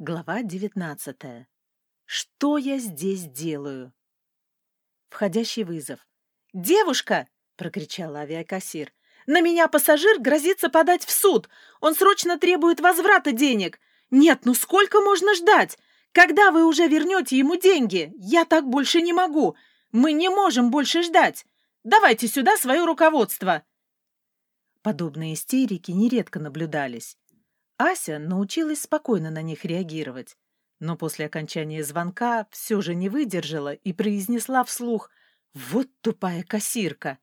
Глава девятнадцатая. Что я здесь делаю? Входящий вызов. «Девушка!» — прокричала авиакассир. «На меня пассажир грозится подать в суд! Он срочно требует возврата денег! Нет, ну сколько можно ждать? Когда вы уже вернете ему деньги? Я так больше не могу! Мы не можем больше ждать! Давайте сюда свое руководство!» Подобные истерики нередко наблюдались. Ася научилась спокойно на них реагировать, но после окончания звонка все же не выдержала и произнесла вслух «Вот тупая кассирка!»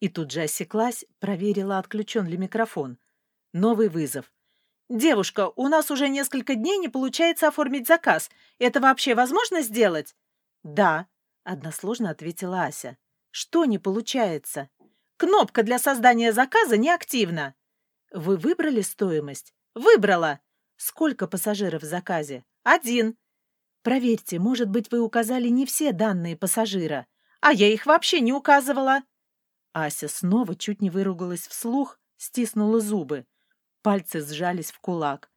И тут же осеклась, проверила, отключен ли микрофон. Новый вызов. «Девушка, у нас уже несколько дней не получается оформить заказ. Это вообще возможно сделать?» «Да», — односложно ответила Ася. «Что не получается?» «Кнопка для создания заказа неактивна». «Вы выбрали стоимость?» Выбрала. Сколько пассажиров в заказе? Один. Проверьте, может быть, вы указали не все данные пассажира, а я их вообще не указывала. Ася снова чуть не выругалась вслух, стиснула зубы. Пальцы сжались в кулак.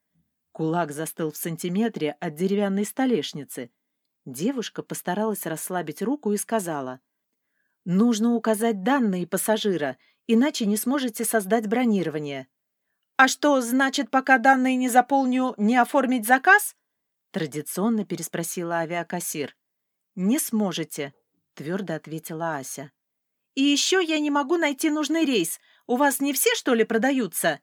Кулак застыл в сантиметре от деревянной столешницы. Девушка постаралась расслабить руку и сказала. «Нужно указать данные пассажира, иначе не сможете создать бронирование. «А что, значит, пока данные не заполню, не оформить заказ?» Традиционно переспросила авиакассир. «Не сможете», — твердо ответила Ася. «И еще я не могу найти нужный рейс. У вас не все, что ли, продаются?»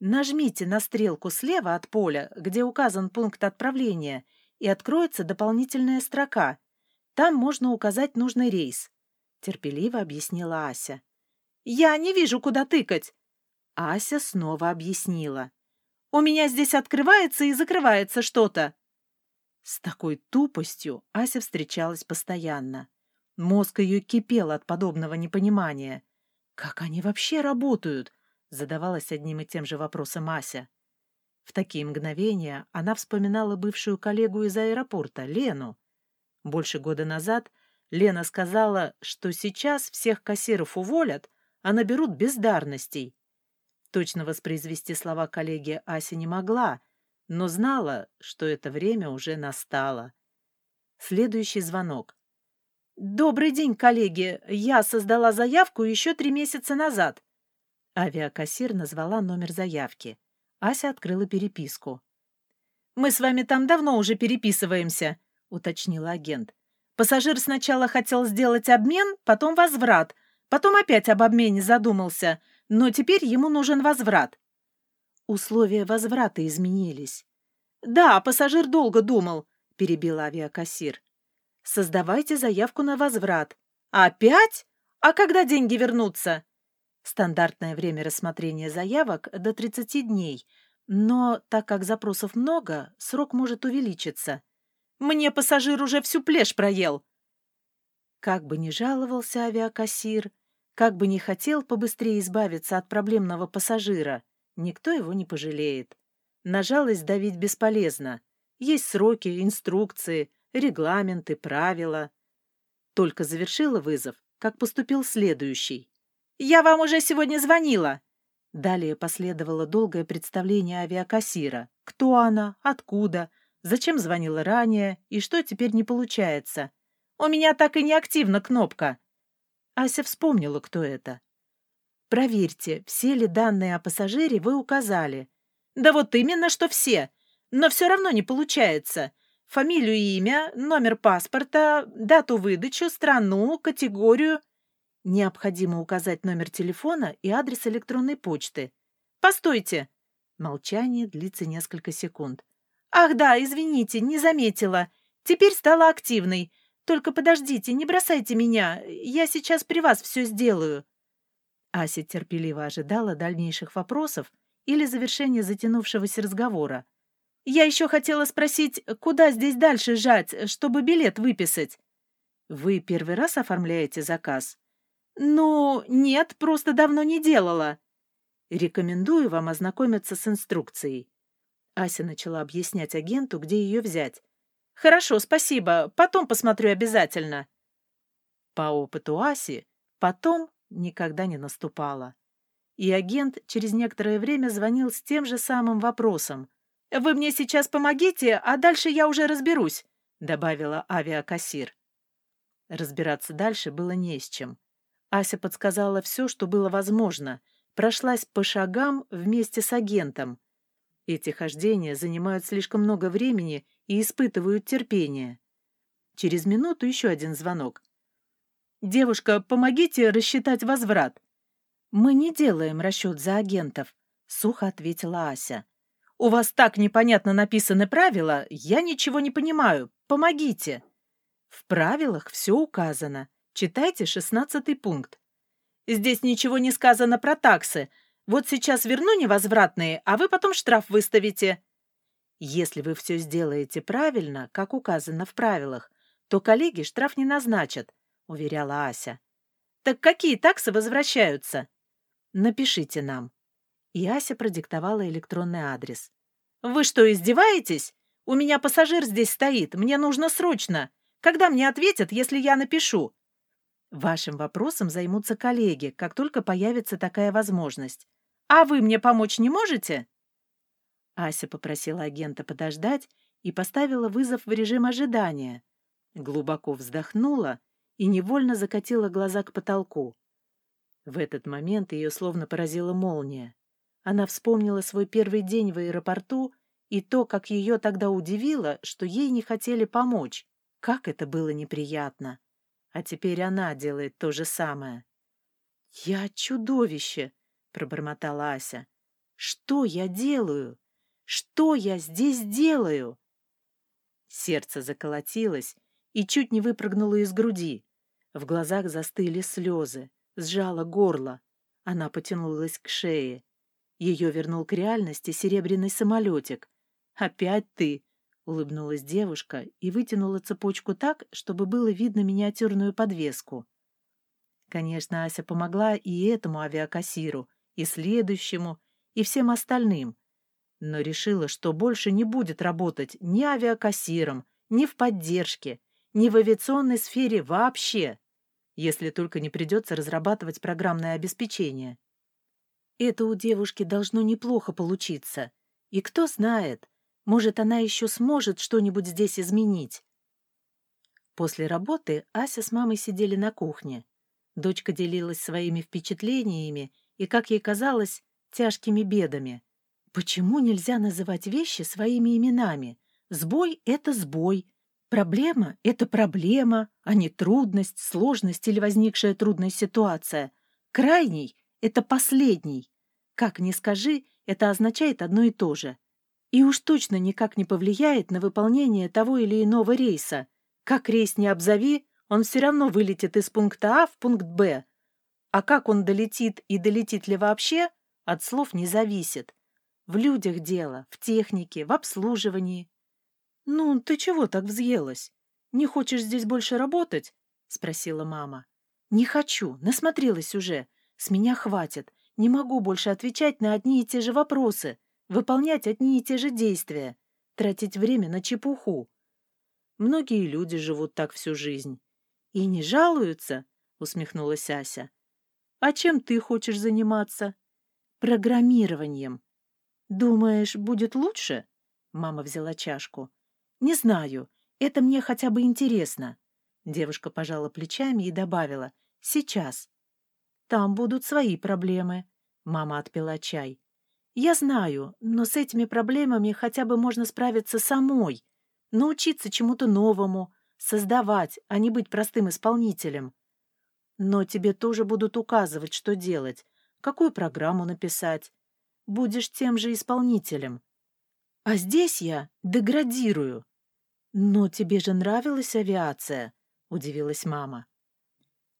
Нажмите на стрелку слева от поля, где указан пункт отправления, и откроется дополнительная строка. Там можно указать нужный рейс», — терпеливо объяснила Ася. «Я не вижу, куда тыкать. Ася снова объяснила. «У меня здесь открывается и закрывается что-то». С такой тупостью Ася встречалась постоянно. Мозг ее кипел от подобного непонимания. «Как они вообще работают?» — задавалась одним и тем же вопросом Ася. В такие мгновения она вспоминала бывшую коллегу из аэропорта, Лену. Больше года назад Лена сказала, что сейчас всех кассиров уволят, а наберут бездарностей. Точно воспроизвести слова коллеги Ася не могла, но знала, что это время уже настало. Следующий звонок. «Добрый день, коллеги! Я создала заявку еще три месяца назад». Авиакассир назвала номер заявки. Ася открыла переписку. «Мы с вами там давно уже переписываемся», — уточнила агент. «Пассажир сначала хотел сделать обмен, потом возврат, потом опять об обмене задумался, но теперь ему нужен возврат. Условия возврата изменились. «Да, пассажир долго думал», — перебил авиакассир. «Создавайте заявку на возврат». «Опять? А когда деньги вернутся?» Стандартное время рассмотрения заявок до 30 дней, но так как запросов много, срок может увеличиться. «Мне пассажир уже всю плешь проел». Как бы ни жаловался авиакассир, как бы ни хотел побыстрее избавиться от проблемного пассажира, никто его не пожалеет. На жалость давить бесполезно. Есть сроки, инструкции, регламенты, правила. Только завершила вызов, как поступил следующий. «Я вам уже сегодня звонила!» Далее последовало долгое представление авиакассира. Кто она, откуда, зачем звонила ранее и что теперь не получается. «У меня так и не активна кнопка. Ася вспомнила, кто это. «Проверьте, все ли данные о пассажире вы указали». «Да вот именно, что все. Но все равно не получается. Фамилию и имя, номер паспорта, дату выдачи, страну, категорию». Необходимо указать номер телефона и адрес электронной почты. «Постойте!» Молчание длится несколько секунд. «Ах да, извините, не заметила. Теперь стала активной. Только подождите, не бросайте меня. Я сейчас при вас все сделаю». Ася терпеливо ожидала дальнейших вопросов или завершения затянувшегося разговора. «Я еще хотела спросить, куда здесь дальше жать, чтобы билет выписать?» «Вы первый раз оформляете заказ?» «Ну, нет, просто давно не делала». «Рекомендую вам ознакомиться с инструкцией». Ася начала объяснять агенту, где ее взять. «Хорошо, спасибо. Потом посмотрю обязательно». По опыту Аси, потом никогда не наступало. И агент через некоторое время звонил с тем же самым вопросом. «Вы мне сейчас помогите, а дальше я уже разберусь», — добавила авиакассир. Разбираться дальше было не с чем. Ася подсказала все, что было возможно, прошлась по шагам вместе с агентом. Эти хождения занимают слишком много времени и испытывают терпение. Через минуту еще один звонок. «Девушка, помогите рассчитать возврат». «Мы не делаем расчет за агентов», — сухо ответила Ася. «У вас так непонятно написаны правила, я ничего не понимаю. Помогите». В правилах все указано. Читайте шестнадцатый пункт. Здесь ничего не сказано про таксы. Вот сейчас верну невозвратные, а вы потом штраф выставите. Если вы все сделаете правильно, как указано в правилах, то коллеги штраф не назначат, уверяла Ася. Так какие таксы возвращаются? Напишите нам. И Ася продиктовала электронный адрес. Вы что, издеваетесь? У меня пассажир здесь стоит, мне нужно срочно. Когда мне ответят, если я напишу? Вашим вопросом займутся коллеги, как только появится такая возможность. А вы мне помочь не можете? Ася попросила агента подождать и поставила вызов в режим ожидания. Глубоко вздохнула и невольно закатила глаза к потолку. В этот момент ее словно поразила молния. Она вспомнила свой первый день в аэропорту и то, как ее тогда удивило, что ей не хотели помочь. Как это было неприятно. А теперь она делает то же самое. «Я чудовище!» — пробормотала Ася. «Что я делаю? Что я здесь делаю?» Сердце заколотилось и чуть не выпрыгнуло из груди. В глазах застыли слезы, сжало горло. Она потянулась к шее. Ее вернул к реальности серебряный самолетик. «Опять ты!» Улыбнулась девушка и вытянула цепочку так, чтобы было видно миниатюрную подвеску. Конечно, Ася помогла и этому авиакассиру, и следующему, и всем остальным, но решила, что больше не будет работать ни авиакассиром, ни в поддержке, ни в авиационной сфере вообще, если только не придется разрабатывать программное обеспечение. Это у девушки должно неплохо получиться. И кто знает, может, она еще сможет что-нибудь здесь изменить. После работы Ася с мамой сидели на кухне. Дочка делилась своими впечатлениями и, как ей казалось, тяжкими бедами. Почему нельзя называть вещи своими именами? Сбой — это сбой. Проблема — это проблема, а не трудность, сложность или возникшая трудная ситуация. Крайний — это последний. Как ни скажи, это означает одно и то же — и уж точно никак не повлияет на выполнение того или иного рейса. Как рейс не обзови, он все равно вылетит из пункта А в пункт Б. А как он долетит и долетит ли вообще, от слов не зависит. В людях дело, в технике, в обслуживании. «Ну, ты чего так взъелась? Не хочешь здесь больше работать?» — спросила мама. «Не хочу, насмотрелась уже. С меня хватит. Не могу больше отвечать на одни и те же вопросы выполнять одни и те же действия, тратить время на чепуху. Многие люди живут так всю жизнь. И не жалуются, усмехнулась Ася. А чем ты хочешь заниматься? Программированием. Думаешь, будет лучше? Мама взяла чашку. Не знаю, это мне хотя бы интересно. Девушка пожала плечами и добавила. Сейчас. Там будут свои проблемы. Мама отпила чай. Я знаю, но с этими проблемами хотя бы можно справиться самой, научиться чему-то новому, создавать, а не быть простым исполнителем. Но тебе тоже будут указывать, что делать, какую программу написать. Будешь тем же исполнителем. А здесь я деградирую. Но тебе же нравилась авиация, удивилась мама.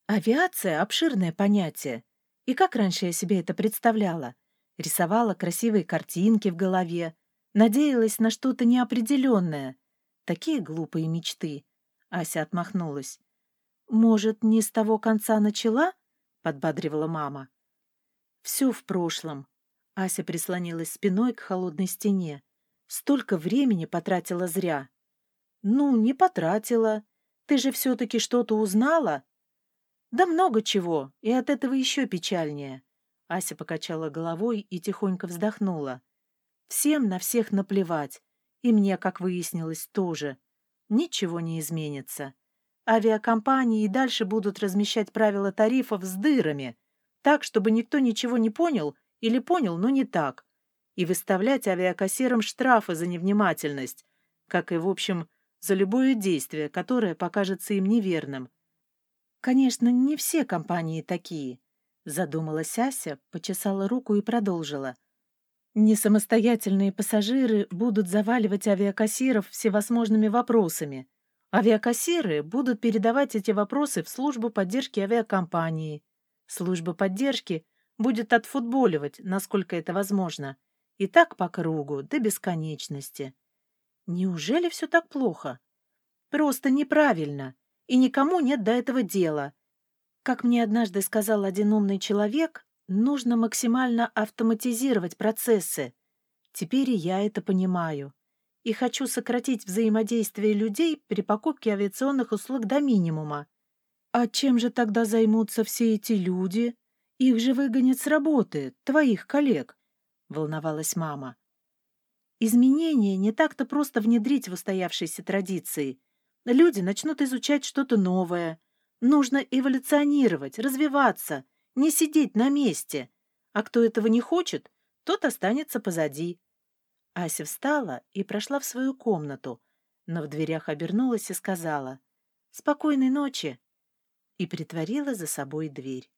Авиация — обширное понятие. И как раньше я себе это представляла? рисовала красивые картинки в голове, надеялась на что-то неопределенное. Такие глупые мечты. Ася отмахнулась. «Может, не с того конца начала?» — подбадривала мама. «Все в прошлом». Ася прислонилась спиной к холодной стене. «Столько времени потратила зря». «Ну, не потратила. Ты же все-таки что-то узнала?» «Да много чего, и от этого еще печальнее. Ася покачала головой и тихонько вздохнула. Всем на всех наплевать. И мне, как выяснилось, тоже. Ничего не изменится. Авиакомпании и дальше будут размещать правила тарифов с дырами, так, чтобы никто ничего не понял или понял, но не так, и выставлять авиакассирам штрафы за невнимательность, как и, в общем, за любое действие, которое покажется им неверным. Конечно, не все компании такие, задумалась Ася, почесала руку и продолжила. Несамостоятельные пассажиры будут заваливать авиакассиров всевозможными вопросами. Авиакассиры будут передавать эти вопросы в службу поддержки авиакомпании. Служба поддержки будет отфутболивать, насколько это возможно. И так по кругу, до бесконечности. Неужели все так плохо? Просто неправильно, и никому нет до этого дела. Как мне однажды сказал один умный человек, нужно максимально автоматизировать процессы. Теперь и я это понимаю. И хочу сократить взаимодействие людей при покупке авиационных услуг до минимума. А чем же тогда займутся все эти люди? Их же выгонят с работы, твоих коллег, — волновалась мама. Изменения не так-то просто внедрить в устоявшиеся традиции. Люди начнут изучать что-то новое. Нужно эволюционировать, развиваться, не сидеть на месте. А кто этого не хочет, тот останется позади. Ася встала и прошла в свою комнату, но в дверях обернулась и сказала «Спокойной ночи» и притворила за собой дверь.